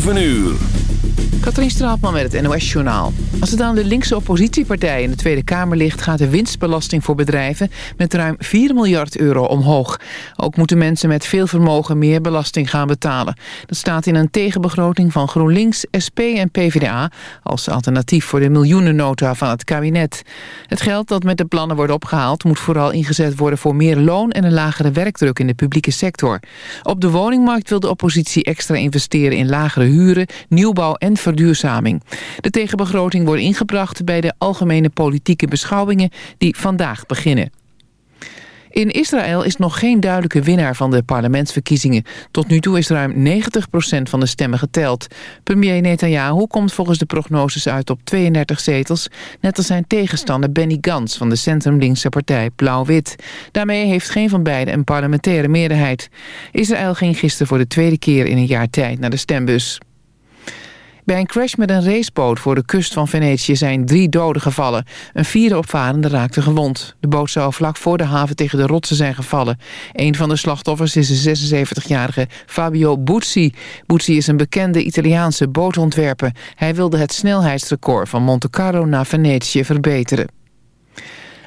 7 uur. Katrien Straatman met het NOS-journaal. Als het aan de linkse oppositiepartij in de Tweede Kamer ligt... gaat de winstbelasting voor bedrijven met ruim 4 miljard euro omhoog. Ook moeten mensen met veel vermogen meer belasting gaan betalen. Dat staat in een tegenbegroting van GroenLinks, SP en PvdA... als alternatief voor de miljoenennota van het kabinet. Het geld dat met de plannen wordt opgehaald... moet vooral ingezet worden voor meer loon en een lagere werkdruk in de publieke sector. Op de woningmarkt wil de oppositie extra investeren in lagere huren, nieuwbouw en verduurzaming. De tegenbegroting wordt ingebracht bij de algemene politieke beschouwingen die vandaag beginnen. In Israël is nog geen duidelijke winnaar van de parlementsverkiezingen. Tot nu toe is ruim 90% van de stemmen geteld. Premier Netanyahu komt volgens de prognoses uit op 32 zetels... net als zijn tegenstander Benny Gantz van de centrumlinkse partij Blauw-Wit. Daarmee heeft geen van beiden een parlementaire meerderheid. Israël ging gisteren voor de tweede keer in een jaar tijd naar de stembus. Bij een crash met een raceboot voor de kust van Venetië zijn drie doden gevallen. Een vierde opvarende raakte gewond. De boot zou vlak voor de haven tegen de rotsen zijn gevallen. Een van de slachtoffers is de 76-jarige Fabio Buzzi. Buzzi is een bekende Italiaanse bootontwerper. Hij wilde het snelheidsrecord van Monte Carlo naar Venetië verbeteren.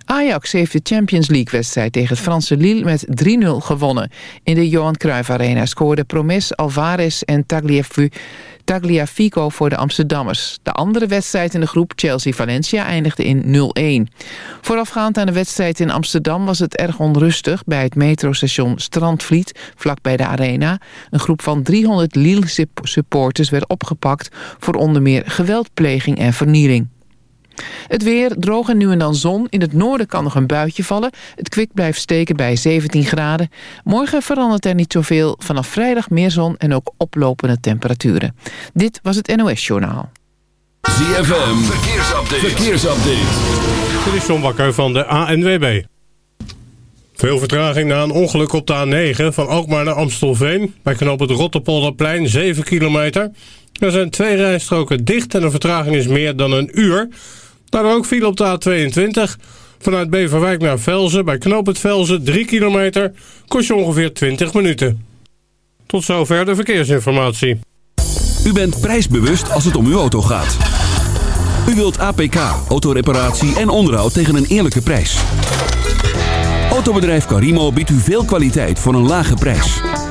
Ajax heeft de Champions League-wedstrijd tegen het Franse Lille met 3-0 gewonnen. In de Johan Cruijff Arena scoorden Promes, Alvarez en Tagliafico voor de Amsterdammers. De andere wedstrijd in de groep Chelsea-Valencia eindigde in 0-1. Voorafgaand aan de wedstrijd in Amsterdam was het erg onrustig... bij het metrostation Strandvliet, vlakbij de Arena. Een groep van 300 Lille-supporters werd opgepakt... voor onder meer geweldpleging en vernieling. Het weer, droog en nu en dan zon. In het noorden kan nog een buitje vallen. Het kwik blijft steken bij 17 graden. Morgen verandert er niet zoveel. Vanaf vrijdag meer zon en ook oplopende temperaturen. Dit was het NOS Journaal. ZFM, verkeersupdate. verkeersupdate. Dit is John Bakker van de ANWB. Veel vertraging na een ongeluk op de A9 van Alkmaar naar Amstelveen. Bij knoop het Rotterpolderplein 7 kilometer. Er zijn twee rijstroken dicht en de vertraging is meer dan een uur... Daardoor ook viel op de A22. Vanuit Beverwijk naar Velzen bij Knoop het Velzen 3 kilometer kost je ongeveer 20 minuten. Tot zover de verkeersinformatie. U bent prijsbewust als het om uw auto gaat. U wilt APK, autoreparatie en onderhoud tegen een eerlijke prijs. Autobedrijf Carimo biedt u veel kwaliteit voor een lage prijs.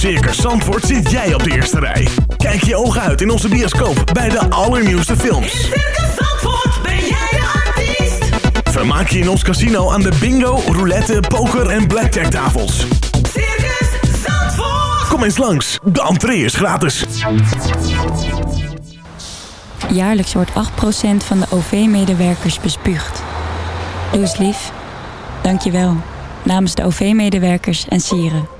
Circus Zandvoort zit jij op de eerste rij. Kijk je ogen uit in onze bioscoop bij de allernieuwste In films. Circus Zandvoort ben jij de artiest. Vermaak je in ons casino aan de bingo, roulette, poker en blackjack tafels. Circus Zandvoort. Kom eens langs, de entree is gratis. Jaarlijks wordt 8% van de OV-medewerkers bespuugd. Doe eens lief. Dank je wel. Namens de OV-medewerkers en sieren.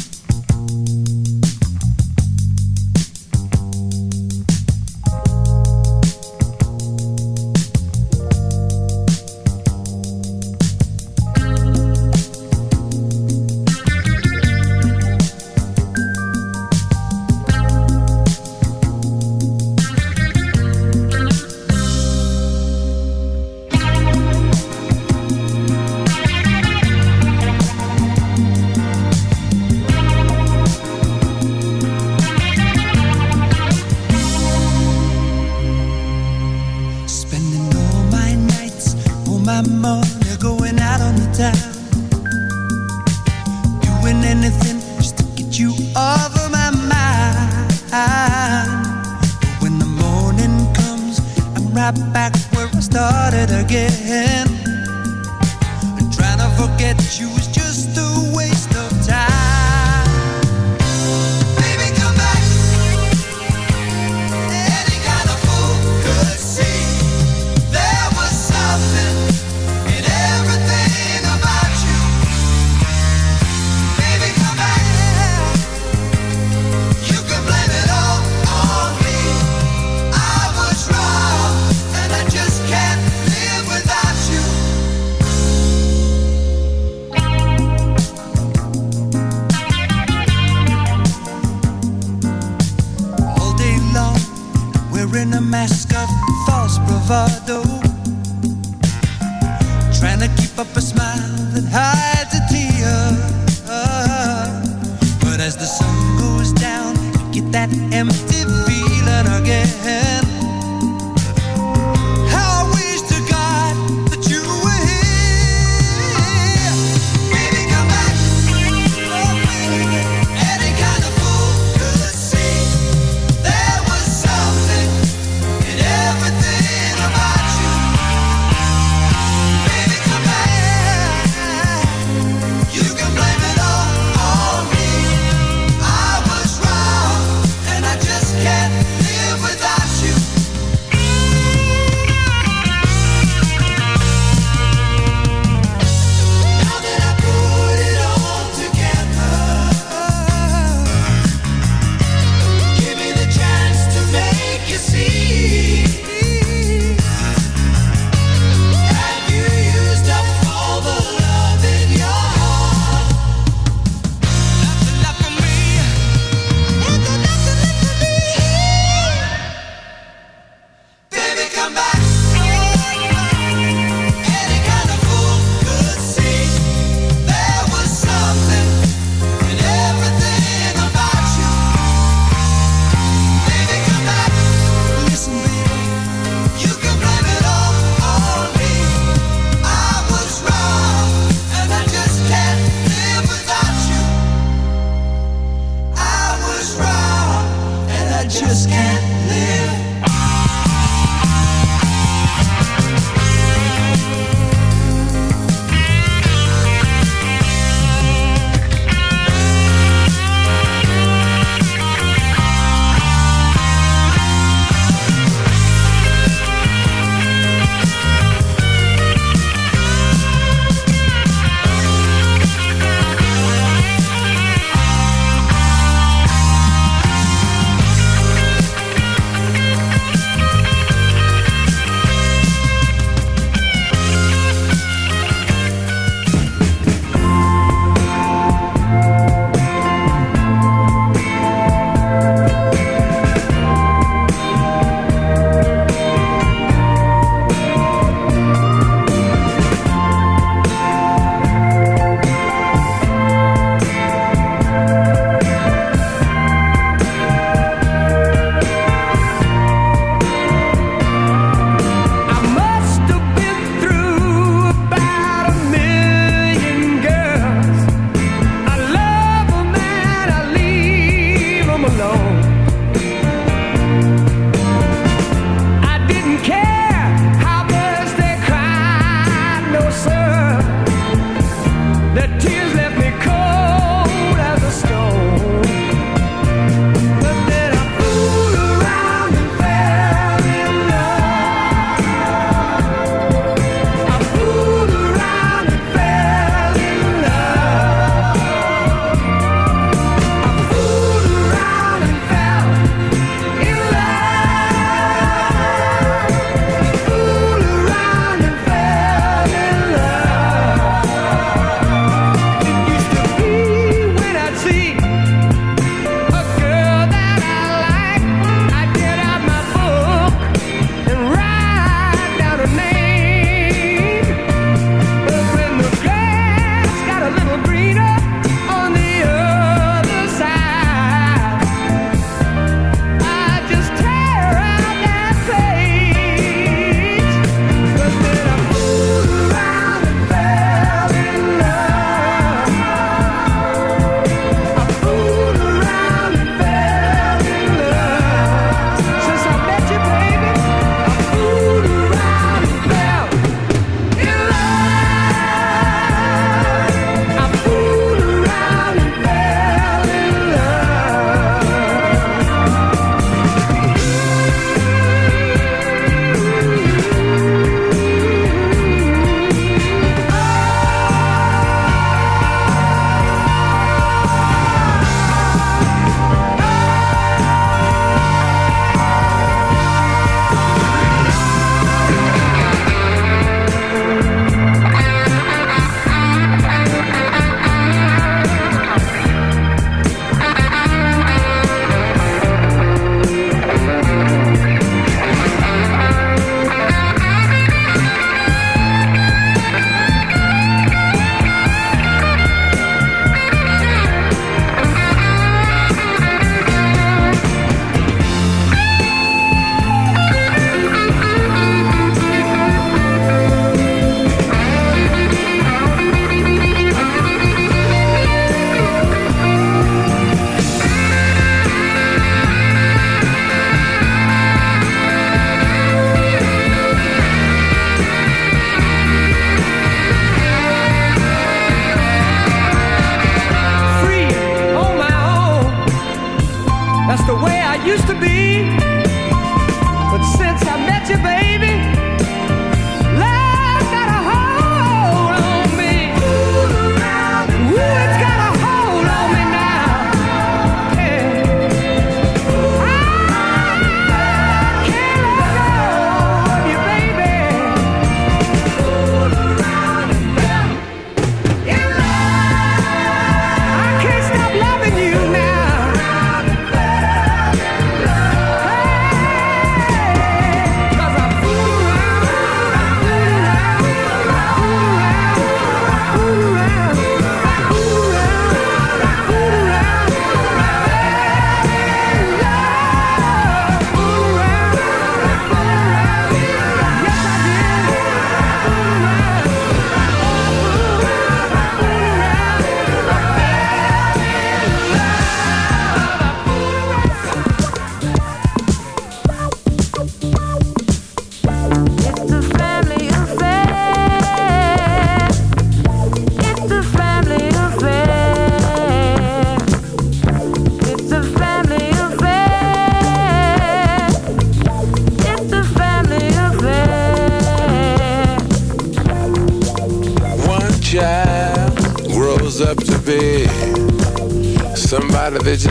Up a smile that hides used to be. But since I met you, baby,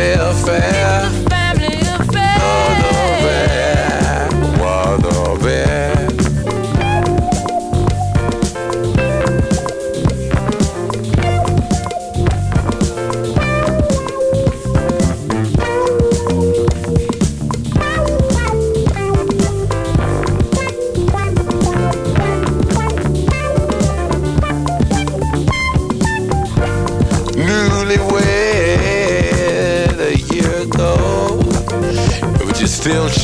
It's a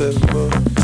Nothing but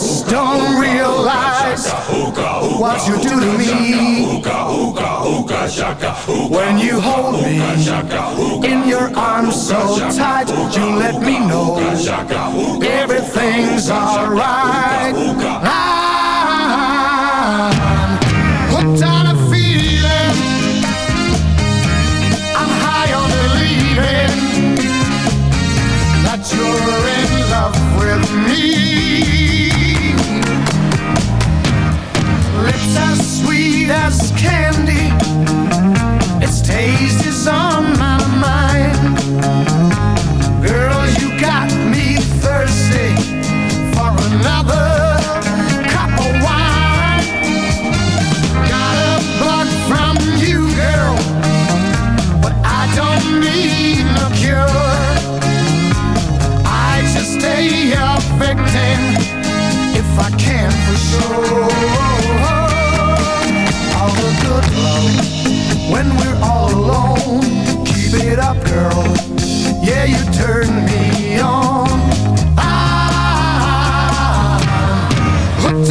just don't realize what you do to me when you hold me in your arms so tight. You let me know everything's alright. I'm hooked on a feeling. I'm high on believing that you're in love with me. girl. Yeah, you turn me on. I'm hooked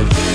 Lord, it's a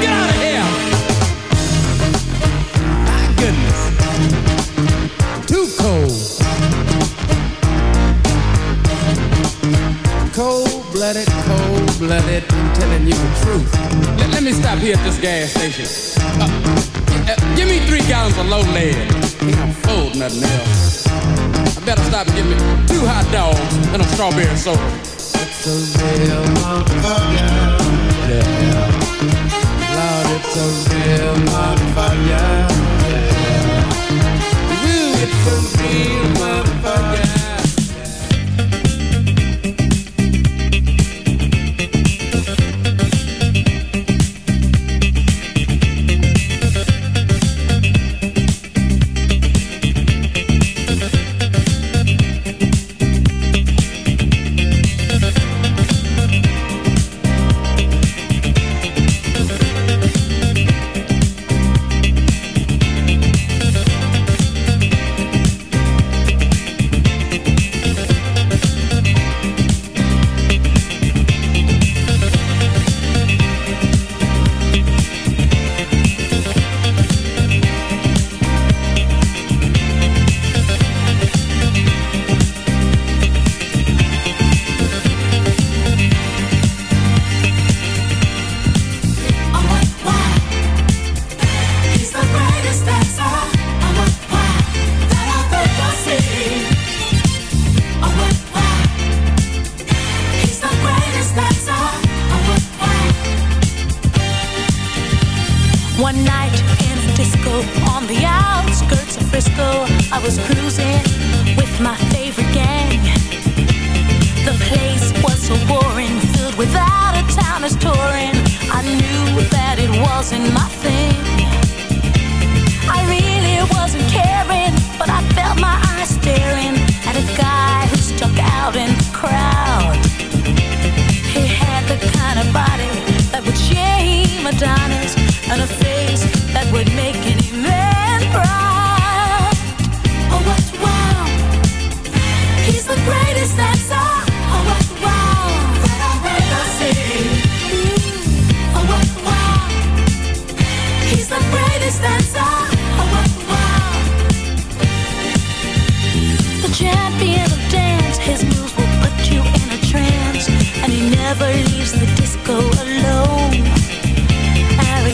get out of here! My goodness. Too cold. Cold blooded, cold blooded. I'm telling you the truth. Let, me stop here at this gas station. Uh, uh, give me three gallons of low lead. I'm full, nothing else. Better stop and get me two hot dogs and a strawberry soda. It's a real motherfucker. Yeah. Lord, it's a real motherfucker. Yeah. Ooh, it's a real motherfucker. One night in a disco on the outskirts of Frisco, I was cruising with my favorite gang. The place was so boring, filled with out of towners touring. I knew that it wasn't my thing. I really wasn't caring, but I felt my eyes staring at a guy who stuck out in the crowd. He had the kind of body that would shame Adonis and a face that would make any man proud. Oh, what wow! He's the greatest dancer. Oh, what wow! That I've ever seen. Mm. Oh, what wow! He's the greatest dancer. Oh, what wow! The champion of dance, his moves will put you in a trance, and he never leaves the disco alone.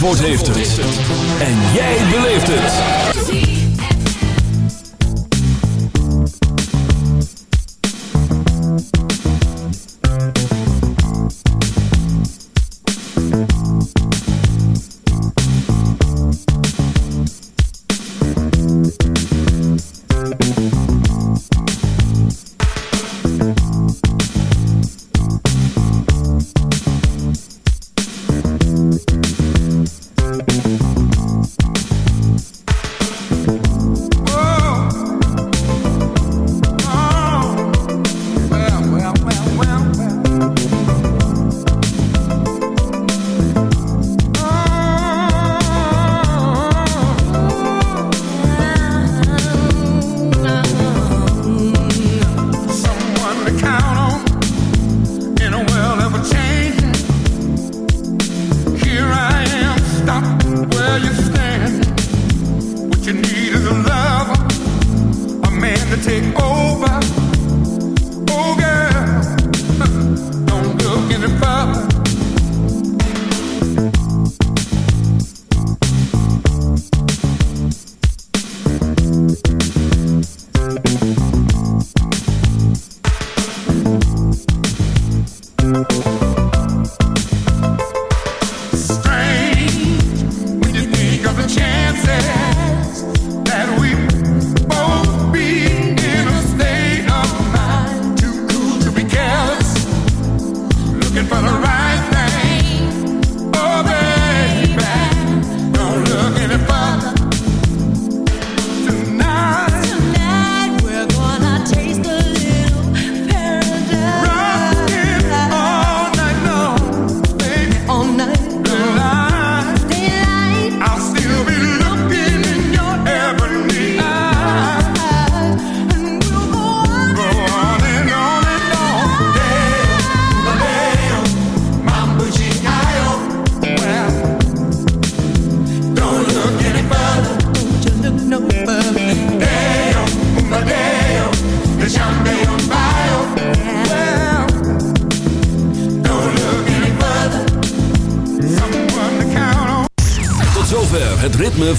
Zandvoort heeft